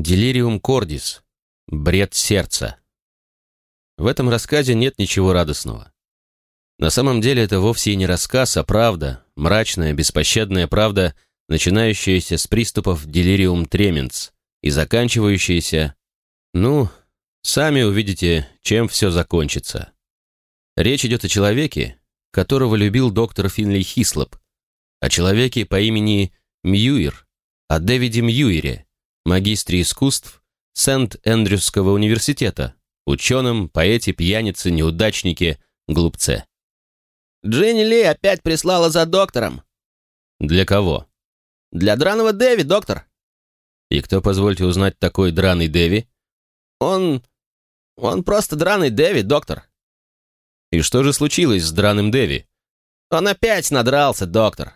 Делириум кордис. Бред сердца. В этом рассказе нет ничего радостного. На самом деле это вовсе и не рассказ, а правда, мрачная, беспощадная правда, начинающаяся с приступов делириум тременс и заканчивающаяся... Ну, сами увидите, чем все закончится. Речь идет о человеке, которого любил доктор Финли Хислоп, о человеке по имени Мьюир, о Дэвиде Мьюире, магистре искусств Сент-Эндрюсского университета, ученом, поэте, пьянице, неудачнике, глупце. Дженни Ли опять прислала за доктором. Для кого? Для драного Дэви, доктор. И кто, позвольте узнать, такой драный Дэви? Он... он просто драный Дэви, доктор. И что же случилось с драным Дэви? Он опять надрался, доктор.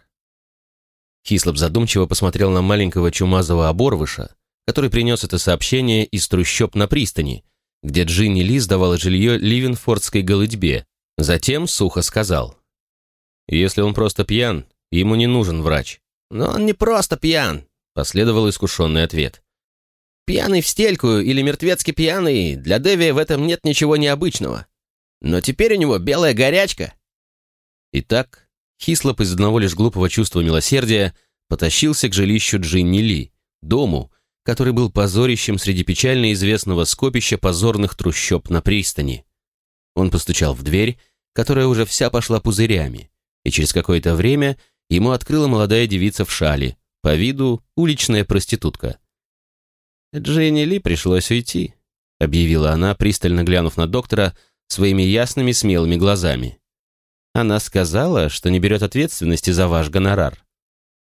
Хислоп задумчиво посмотрел на маленького чумазого оборвыша, который принес это сообщение из трущоб на пристани, где Джинни Ли сдавала жилье Ливенфордской голытьбе, Затем сухо сказал. «Если он просто пьян, ему не нужен врач». «Но он не просто пьян», — последовал искушенный ответ. «Пьяный в стельку или мертвецки пьяный, для Дэви в этом нет ничего необычного. Но теперь у него белая горячка». Итак, Хислоп из одного лишь глупого чувства милосердия потащился к жилищу Джинни Ли, дому, который был позорищем среди печально известного скопища позорных трущоб на пристани. Он постучал в дверь, которая уже вся пошла пузырями, и через какое-то время ему открыла молодая девица в шале, по виду уличная проститутка. «Дженни Ли пришлось уйти», — объявила она, пристально глянув на доктора своими ясными смелыми глазами. «Она сказала, что не берет ответственности за ваш гонорар.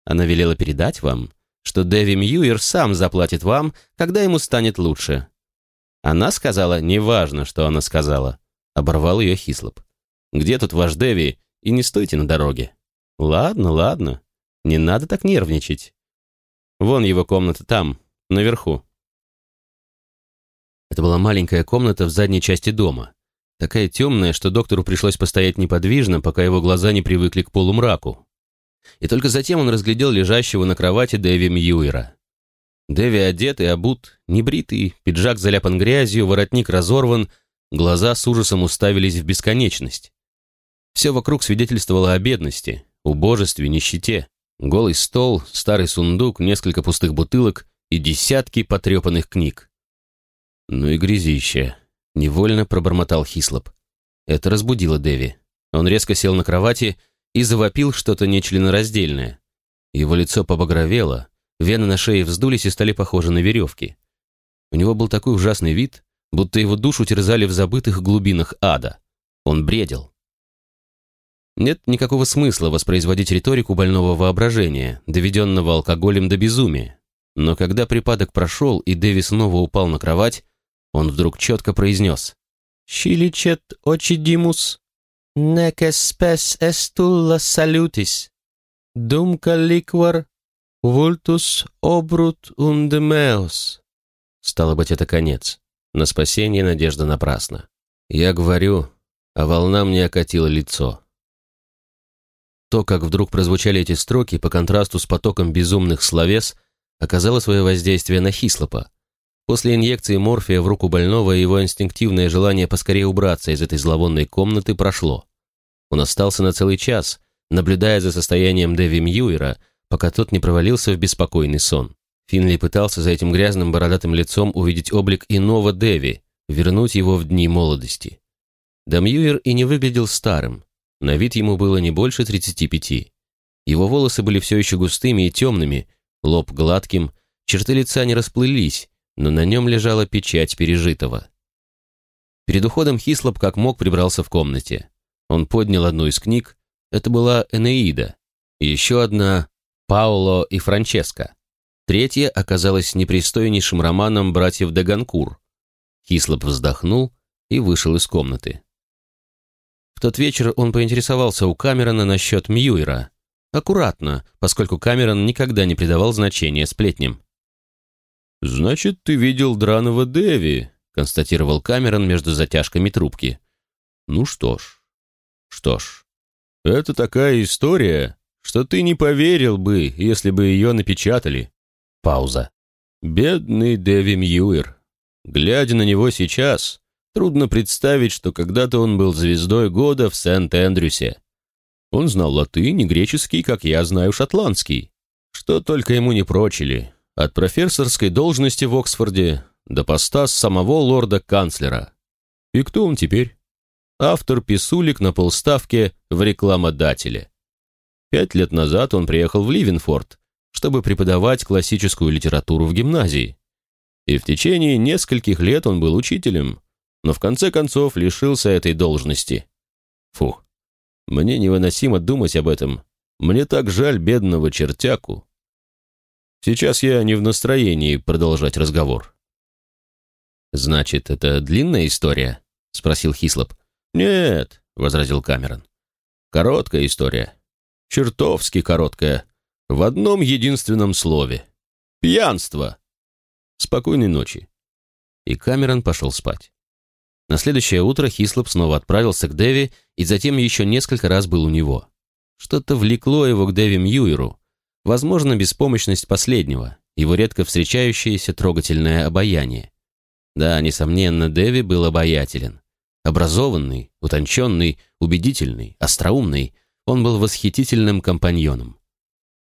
Она велела передать вам, что Дэви Мьюер сам заплатит вам, когда ему станет лучше. Она сказала, неважно, что она сказала. Оборвал ее Хислоп. «Где тут ваш Дэви? И не стойте на дороге». «Ладно, ладно. Не надо так нервничать. Вон его комната там, наверху». Это была маленькая комната в задней части дома. Такая темная, что доктору пришлось постоять неподвижно, пока его глаза не привыкли к полумраку. И только затем он разглядел лежащего на кровати Дэви Мьюера. Дэви одет и обут, небритый, пиджак заляпан грязью, воротник разорван, Глаза с ужасом уставились в бесконечность. Все вокруг свидетельствовало о бедности, убожестве, нищете. Голый стол, старый сундук, несколько пустых бутылок и десятки потрепанных книг. «Ну и грязище», — невольно пробормотал Хислоп. Это разбудило Дэви. Он резко сел на кровати и завопил что-то нечленораздельное. Его лицо побагровело, вены на шее вздулись и стали похожи на веревки. У него был такой ужасный вид, будто его душу терзали в забытых глубинах ада. Он бредил. Нет никакого смысла воспроизводить риторику больного воображения, доведенного алкоголем до безумия. Но когда припадок прошел и Дэви снова упал на кровать, он вдруг четко произнес «Щиличет очидимус, некес спес эстулла салютис, думка ликвар, вультус обрут ундемеос». Стало быть, это конец. На спасение надежда напрасна. Я говорю, а волна мне окатила лицо. То, как вдруг прозвучали эти строки, по контрасту с потоком безумных словес, оказало свое воздействие на Хислопа. После инъекции морфия в руку больного его инстинктивное желание поскорее убраться из этой зловонной комнаты прошло. Он остался на целый час, наблюдая за состоянием Дэви Мьюера, пока тот не провалился в беспокойный сон. Финли пытался за этим грязным бородатым лицом увидеть облик иного Деви, вернуть его в дни молодости. Дамьюер и не выглядел старым, на вид ему было не больше 35. Его волосы были все еще густыми и темными, лоб гладким, черты лица не расплылись, но на нем лежала печать пережитого. Перед уходом Хислоп как мог прибрался в комнате. Он поднял одну из книг, это была «Энеида», еще одна «Пауло и Франческо». Третья оказалась непристойнейшим романом братьев Даганкур. Хислоп вздохнул и вышел из комнаты. В тот вечер он поинтересовался у Камерона насчет Мьюера. Аккуратно, поскольку Камерон никогда не придавал значения сплетням. «Значит, ты видел драного Дэви», — констатировал Камерон между затяжками трубки. «Ну что ж, что ж, это такая история, что ты не поверил бы, если бы ее напечатали. Пауза. Бедный Дэви Мьюир. Глядя на него сейчас, трудно представить, что когда-то он был звездой года в Сент-Эндрюсе. Он знал латынь и греческий, как я знаю шотландский. Что только ему не прочили. От профессорской должности в Оксфорде до поста самого лорда-канцлера. И кто он теперь? Автор писулек на полставке в рекламодателе. Пять лет назад он приехал в Ливенфорд, чтобы преподавать классическую литературу в гимназии. И в течение нескольких лет он был учителем, но в конце концов лишился этой должности. Фу, мне невыносимо думать об этом. Мне так жаль бедного чертяку. Сейчас я не в настроении продолжать разговор. «Значит, это длинная история?» — спросил Хислоп. «Нет», — возразил Камерон. «Короткая история. Чертовски короткая. В одном единственном слове. Пьянство. Спокойной ночи». И Камерон пошел спать. На следующее утро Хислоп снова отправился к Дэви и затем еще несколько раз был у него. Что-то влекло его к Дэви Мьюеру. Возможно, беспомощность последнего, его редко встречающееся трогательное обаяние. Да, несомненно, Дэви был обаятелен. Образованный, утонченный, убедительный, остроумный, он был восхитительным компаньоном.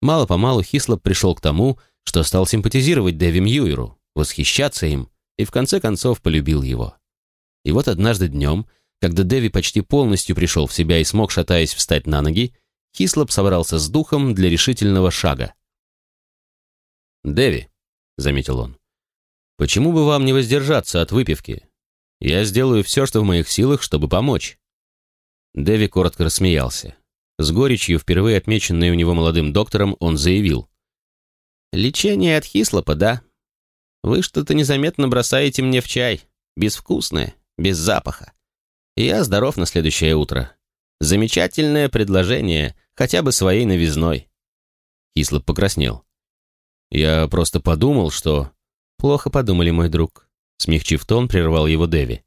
Мало-помалу Хислоп пришел к тому, что стал симпатизировать Дэви Мьюеру, восхищаться им и в конце концов полюбил его. И вот однажды днем, когда Дэви почти полностью пришел в себя и смог, шатаясь, встать на ноги, Хислоп собрался с духом для решительного шага. «Дэви», — заметил он, — «почему бы вам не воздержаться от выпивки? Я сделаю все, что в моих силах, чтобы помочь». Дэви коротко рассмеялся. С горечью, впервые отмеченной у него молодым доктором, он заявил. «Лечение от Хислопа, да? Вы что-то незаметно бросаете мне в чай. Безвкусное, без запаха. Я здоров на следующее утро. Замечательное предложение, хотя бы своей новизной. Кислоп покраснел. Я просто подумал, что... Плохо подумали, мой друг. Смягчив тон, прервал его Дэви.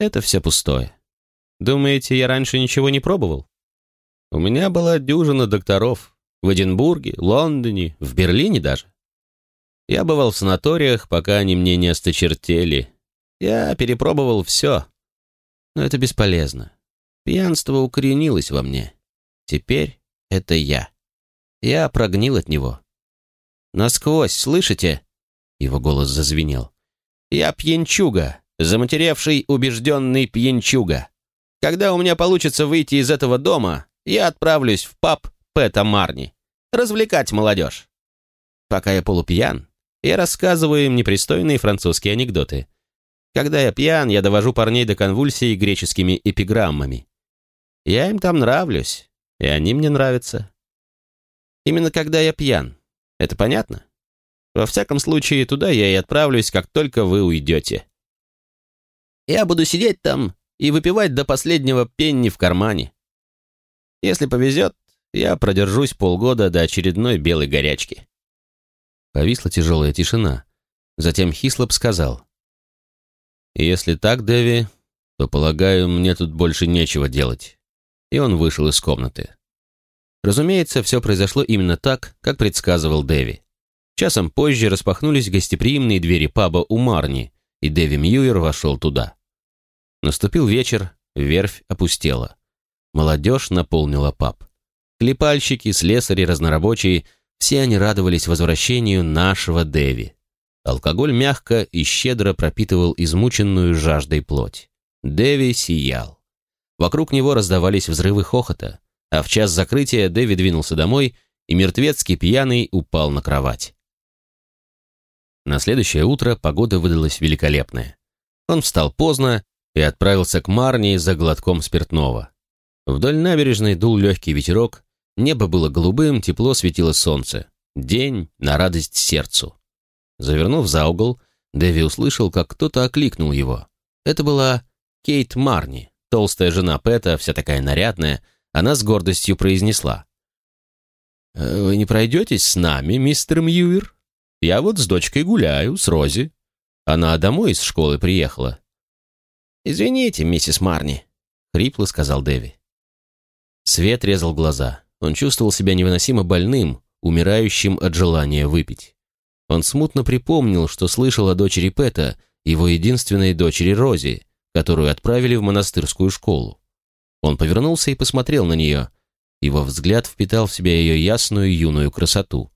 Это все пустое. Думаете, я раньше ничего не пробовал? У меня была дюжина докторов. В Эдинбурге, Лондоне, в Берлине даже. Я бывал в санаториях, пока они мне не осточертели. Я перепробовал все. Но это бесполезно. Пьянство укоренилось во мне. Теперь это я. Я прогнил от него. Насквозь, слышите? Его голос зазвенел. Я пьянчуга, заматеревший убежденный пьянчуга. Когда у меня получится выйти из этого дома, я отправлюсь в паб Пэта Марни. Развлекать молодежь. Пока я полупьян, я рассказываю им непристойные французские анекдоты. Когда я пьян, я довожу парней до конвульсий греческими эпиграммами. Я им там нравлюсь, и они мне нравятся. Именно когда я пьян. Это понятно? Во всяком случае, туда я и отправлюсь, как только вы уйдете. Я буду сидеть там и выпивать до последнего пенни в кармане. Если повезет, я продержусь полгода до очередной белой горячки. Повисла тяжелая тишина. Затем Хислоп сказал. «Если так, Дэви, то, полагаю, мне тут больше нечего делать и он вышел из комнаты. Разумеется, все произошло именно так, как предсказывал Дэви. Часом позже распахнулись гостеприимные двери паба у Марни, и Дэви Мьюер вошел туда. Наступил вечер, верфь опустела. Молодежь наполнила паб. Клепальщики, слесари, разнорабочие – все они радовались возвращению нашего Дэви. Алкоголь мягко и щедро пропитывал измученную жаждой плоть. Дэви сиял. Вокруг него раздавались взрывы хохота, а в час закрытия Дэви двинулся домой, и мертвецкий пьяный упал на кровать. На следующее утро погода выдалась великолепная. Он встал поздно и отправился к Марни за глотком спиртного. Вдоль набережной дул легкий ветерок, небо было голубым, тепло светило солнце. День на радость сердцу. Завернув за угол, Дэви услышал, как кто-то окликнул его. Это была Кейт Марни. Толстая жена Пэта, вся такая нарядная, она с гордостью произнесла. «Э, «Вы не пройдетесь с нами, мистер Мьюир? Я вот с дочкой гуляю, с Рози. Она домой из школы приехала». «Извините, миссис Марни», — хрипло сказал Дэви. Свет резал глаза. Он чувствовал себя невыносимо больным, умирающим от желания выпить. Он смутно припомнил, что слышал о дочери Пэта, его единственной дочери Рози, которую отправили в монастырскую школу. Он повернулся и посмотрел на нее. Его взгляд впитал в себя ее ясную юную красоту.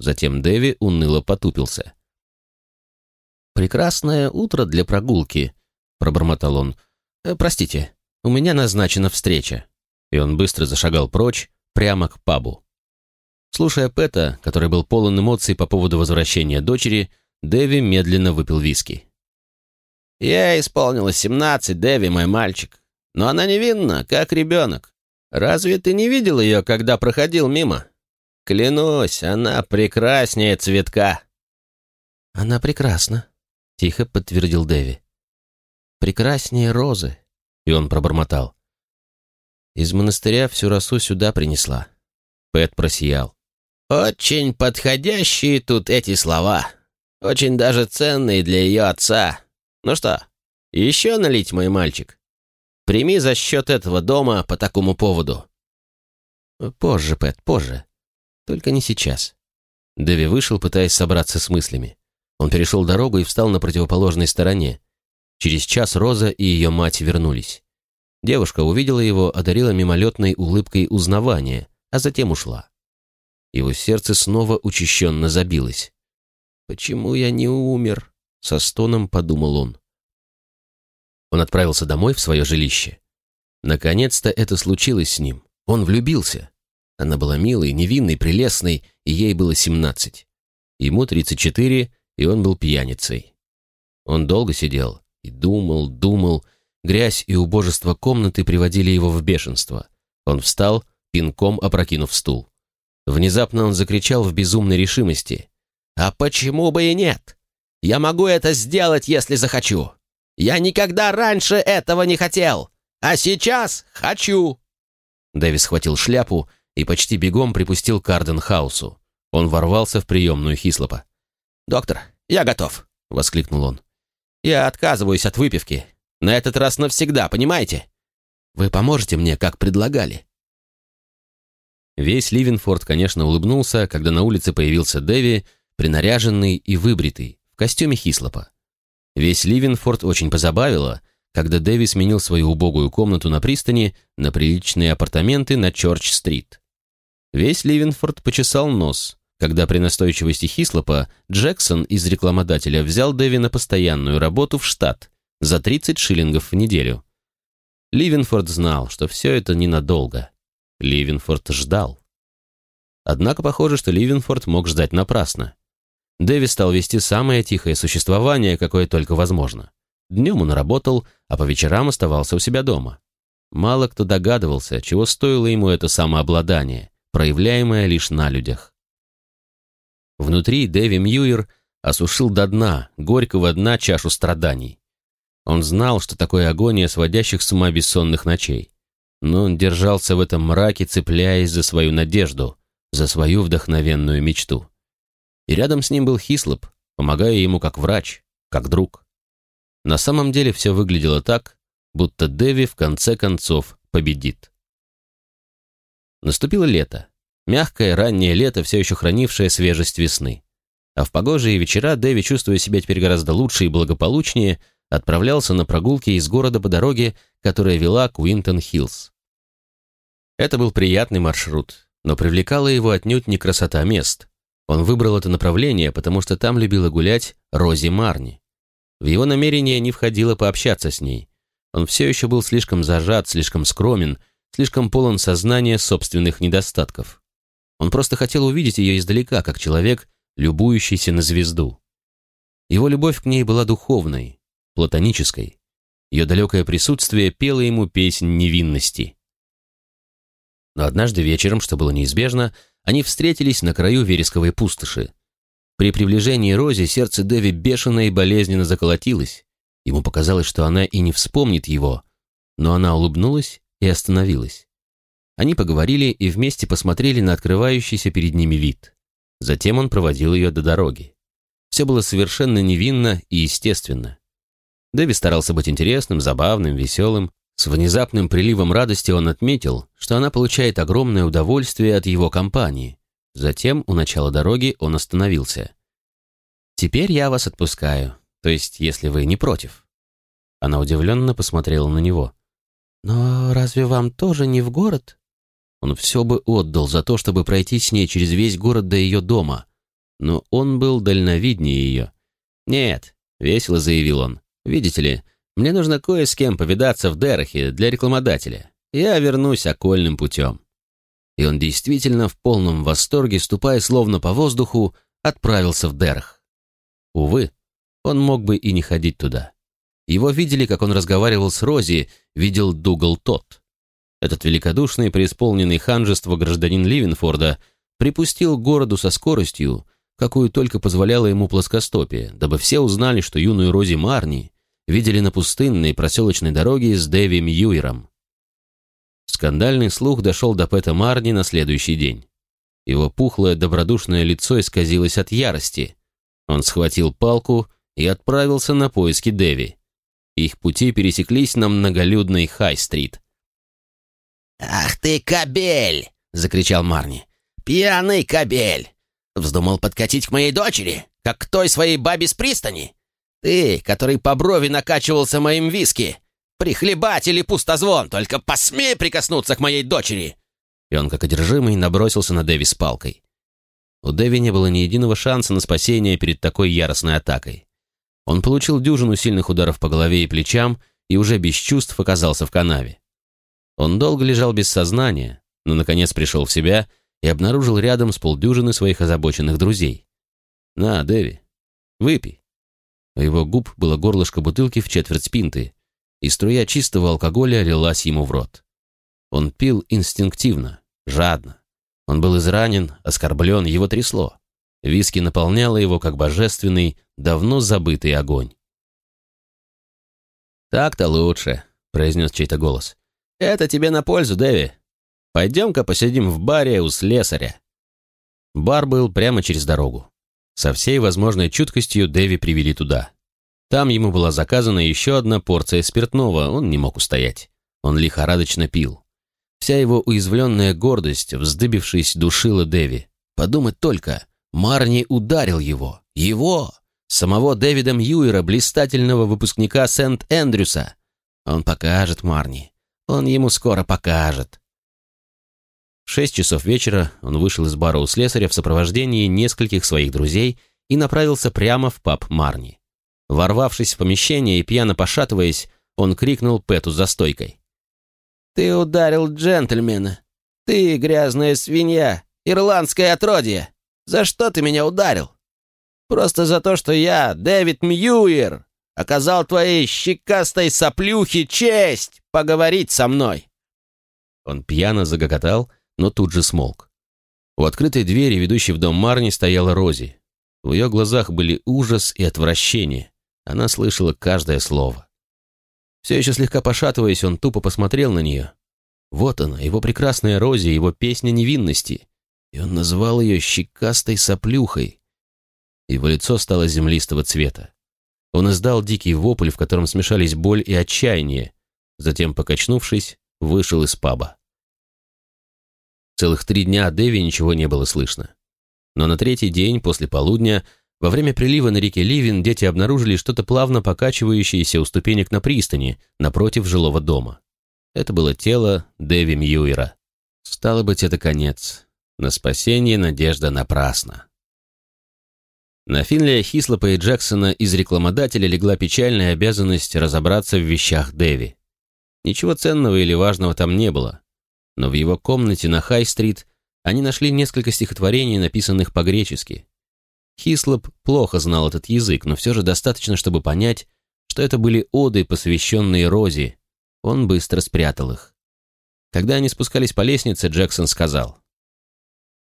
Затем Дэви уныло потупился. «Прекрасное утро для прогулки», — пробормотал он. «Э, «Простите, у меня назначена встреча». И он быстро зашагал прочь, прямо к пабу. Слушая Пэта, который был полон эмоций по поводу возвращения дочери, Дэви медленно выпил виски. «Я исполнилось семнадцать, Дэви, мой мальчик. Но она невинна, как ребенок. Разве ты не видел ее, когда проходил мимо? Клянусь, она прекраснее цветка». «Она прекрасна», — тихо подтвердил Дэви. «Прекраснее розы», — и он пробормотал. «Из монастыря всю росу сюда принесла». Пэт просиял. «Очень подходящие тут эти слова. Очень даже ценные для ее отца. Ну что, еще налить, мой мальчик? Прими за счет этого дома по такому поводу». «Позже, Пэт, позже. Только не сейчас». Дэви вышел, пытаясь собраться с мыслями. Он перешел дорогу и встал на противоположной стороне. Через час Роза и ее мать вернулись. Девушка увидела его, одарила мимолетной улыбкой узнавания, а затем ушла. Его сердце снова учащенно забилось. «Почему я не умер?» — со стоном подумал он. Он отправился домой в свое жилище. Наконец-то это случилось с ним. Он влюбился. Она была милой, невинной, прелестной, и ей было семнадцать. Ему тридцать четыре, и он был пьяницей. Он долго сидел и думал, думал. Грязь и убожество комнаты приводили его в бешенство. Он встал, пинком опрокинув стул. Внезапно он закричал в безумной решимости. «А почему бы и нет? Я могу это сделать, если захочу. Я никогда раньше этого не хотел, а сейчас хочу!» Дэвис схватил шляпу и почти бегом припустил к Арденхаусу. Он ворвался в приемную Хислопа. «Доктор, я готов!» — воскликнул он. «Я отказываюсь от выпивки. На этот раз навсегда, понимаете? Вы поможете мне, как предлагали?» Весь Ливенфорд, конечно, улыбнулся, когда на улице появился Дэви, принаряженный и выбритый, костюме Хислопа. Весь Ливенфорд очень позабавило, когда Дэви сменил свою убогую комнату на пристани на приличные апартаменты на Чорч-стрит. Весь Ливенфорд почесал нос, когда при настойчивости Хислопа Джексон из рекламодателя взял Дэви на постоянную работу в штат за 30 шиллингов в неделю. Ливенфорд знал, что все это ненадолго. Ливенфорд ждал. Однако похоже, что Ливенфорд мог ждать напрасно. Дэви стал вести самое тихое существование, какое только возможно. Днем он работал, а по вечерам оставался у себя дома. Мало кто догадывался, чего стоило ему это самообладание, проявляемое лишь на людях. Внутри Дэви Мьюир осушил до дна, горького дна чашу страданий. Он знал, что такое агония сводящих с ума бессонных ночей но он держался в этом мраке, цепляясь за свою надежду, за свою вдохновенную мечту. И рядом с ним был Хислоп, помогая ему как врач, как друг. На самом деле все выглядело так, будто Дэви в конце концов победит. Наступило лето. Мягкое раннее лето, все еще хранившее свежесть весны. А в погожие вечера Дэви, чувствуя себя теперь гораздо лучше и благополучнее, отправлялся на прогулки из города по дороге, которая вела к Уинтон-Хиллз. Это был приятный маршрут, но привлекала его отнюдь не красота мест. Он выбрал это направление, потому что там любила гулять Рози Марни. В его намерение не входило пообщаться с ней. Он все еще был слишком зажат, слишком скромен, слишком полон сознания собственных недостатков. Он просто хотел увидеть ее издалека, как человек, любующийся на звезду. Его любовь к ней была духовной, платонической. Ее далекое присутствие пело ему песнь невинности. Но однажды вечером, что было неизбежно, они встретились на краю вересковой пустоши. При приближении Рози сердце Дэви бешено и болезненно заколотилось. Ему показалось, что она и не вспомнит его, но она улыбнулась и остановилась. Они поговорили и вместе посмотрели на открывающийся перед ними вид. Затем он проводил ее до дороги. Все было совершенно невинно и естественно. Дэви старался быть интересным, забавным, веселым. С внезапным приливом радости он отметил, что она получает огромное удовольствие от его компании. Затем, у начала дороги, он остановился. Теперь я вас отпускаю, то есть, если вы не против». Она удивленно посмотрела на него. «Но разве вам тоже не в город?» Он все бы отдал за то, чтобы пройти с ней через весь город до ее дома. Но он был дальновиднее ее. «Нет», — весело заявил он, — «видите ли, мне нужно кое с кем повидаться в Дерахе для рекламодателя. Я вернусь окольным путем». И он действительно в полном восторге, ступая словно по воздуху, отправился в Дерах. Увы, он мог бы и не ходить туда. Его видели, как он разговаривал с Рози, видел Дугал тот. Этот великодушный, преисполненный ханжество гражданин Ливенфорда припустил городу со скоростью, какую только позволяло ему плоскостопие, дабы все узнали, что юную Рози Марни видели на пустынной проселочной дороге с Дэви Мьюером. Скандальный слух дошел до Пэта Марни на следующий день. Его пухлое добродушное лицо исказилось от ярости. Он схватил палку и отправился на поиски Дэви. Их пути пересеклись на многолюдной Хай-стрит. «Ах ты, кобель!» — закричал Марни. «Пьяный кобель! Вздумал подкатить к моей дочери, как к той своей бабе с пристани? Ты, который по брови накачивался моим виски! Прихлебатель и пустозвон, только посмей прикоснуться к моей дочери!» И он, как одержимый, набросился на Дэви с палкой. У Дэви не было ни единого шанса на спасение перед такой яростной атакой. Он получил дюжину сильных ударов по голове и плечам и уже без чувств оказался в канаве. Он долго лежал без сознания, но, наконец, пришел в себя и обнаружил рядом с полдюжины своих озабоченных друзей. «На, Дэви, выпей». У его губ было горлышко бутылки в четверть спинты, и струя чистого алкоголя лилась ему в рот. Он пил инстинктивно, жадно. Он был изранен, оскорблен, его трясло. Виски наполняло его, как божественный, давно забытый огонь. «Так-то лучше», — произнес чей-то голос. «Это тебе на пользу, Дэви. Пойдем-ка посидим в баре у слесаря». Бар был прямо через дорогу. Со всей возможной чуткостью Дэви привели туда. Там ему была заказана еще одна порция спиртного, он не мог устоять. Он лихорадочно пил. Вся его уязвленная гордость, вздыбившись, душила Дэви. Подумать только, Марни ударил его. Его! Самого Дэвида Мьюера, блистательного выпускника Сент-Эндрюса. Он покажет Марни. Он ему скоро покажет. В шесть часов вечера он вышел из бара у слесаря в сопровождении нескольких своих друзей и направился прямо в паб Марни. Ворвавшись в помещение и пьяно пошатываясь, он крикнул Пэту за стойкой. «Ты ударил джентльмена! Ты, грязная свинья, ирландское отродье! За что ты меня ударил? Просто за то, что я, Дэвид Мьюер, оказал твоей щекастой соплюхе честь поговорить со мной!» Он пьяно загоготал, но тут же смолк. У открытой двери, ведущей в дом Марни, стояла Рози. В ее глазах были ужас и отвращение. Она слышала каждое слово. Все еще слегка пошатываясь, он тупо посмотрел на нее. Вот она, его прекрасная Рози, его песня невинности. И он назвал ее щекастой соплюхой. Его лицо стало землистого цвета. Он издал дикий вопль, в котором смешались боль и отчаяние. Затем, покачнувшись, вышел из паба. Целых три дня Дэви ничего не было слышно. Но на третий день, после полудня, во время прилива на реке Ливин дети обнаружили что-то плавно покачивающееся у ступенек на пристани, напротив жилого дома. Это было тело Дэви Мьюера. Стало быть, это конец. На спасение надежда напрасна. На Финлия Хислопа и Джексона из рекламодателя легла печальная обязанность разобраться в вещах Дэви. Ничего ценного или важного там не было. Но в его комнате на Хай-стрит они нашли несколько стихотворений, написанных по-гречески. Хислоп плохо знал этот язык, но все же достаточно, чтобы понять, что это были оды, посвященные Розе. Он быстро спрятал их. Когда они спускались по лестнице, Джексон сказал.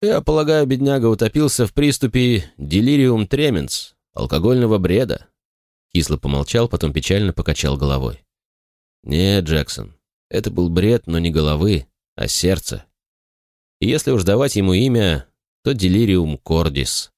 Я полагаю, бедняга утопился в приступе делириум тременс, алкогольного бреда. Кисло помолчал, потом печально покачал головой. Нет, Джексон, это был бред, но не головы, а сердца. И если уж давать ему имя, то делириум кордис.